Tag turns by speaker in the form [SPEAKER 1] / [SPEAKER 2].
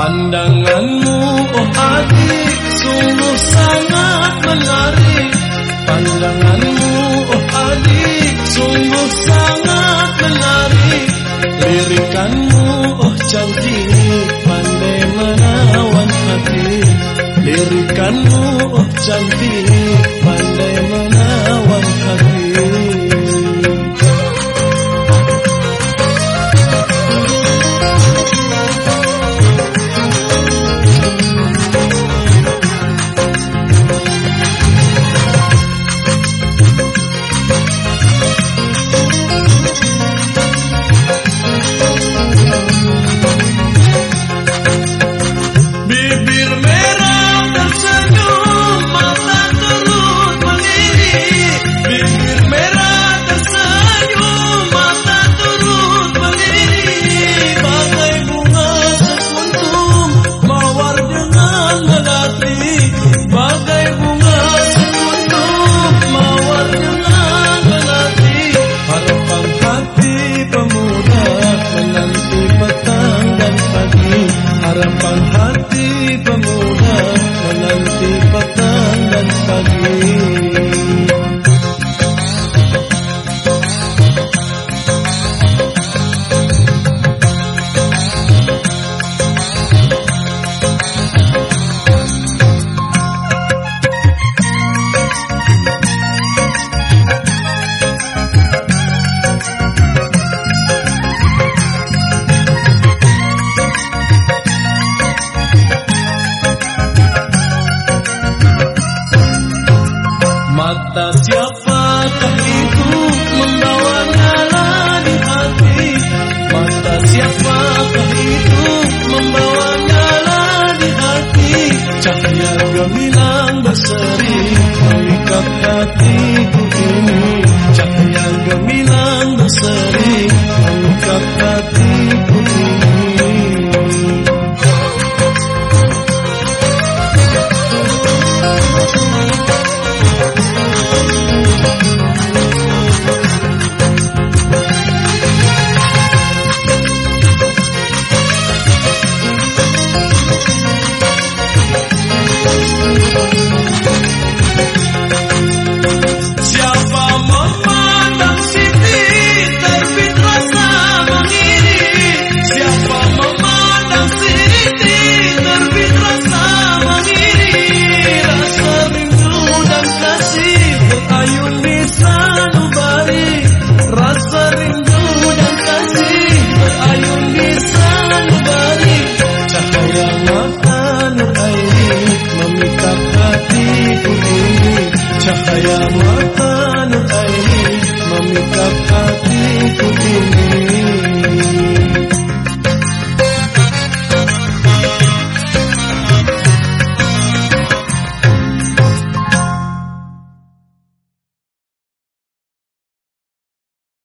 [SPEAKER 1] Pandanganmu oh adik sungguh sangat menarik. harapan hati Mata siapakah itu membawa nyala di hati? Mata siapakah itu membawa nyala di hati? Cahaya gemilang berseri memikat hatiku ini. Cahaya gemilang berseri Cahaya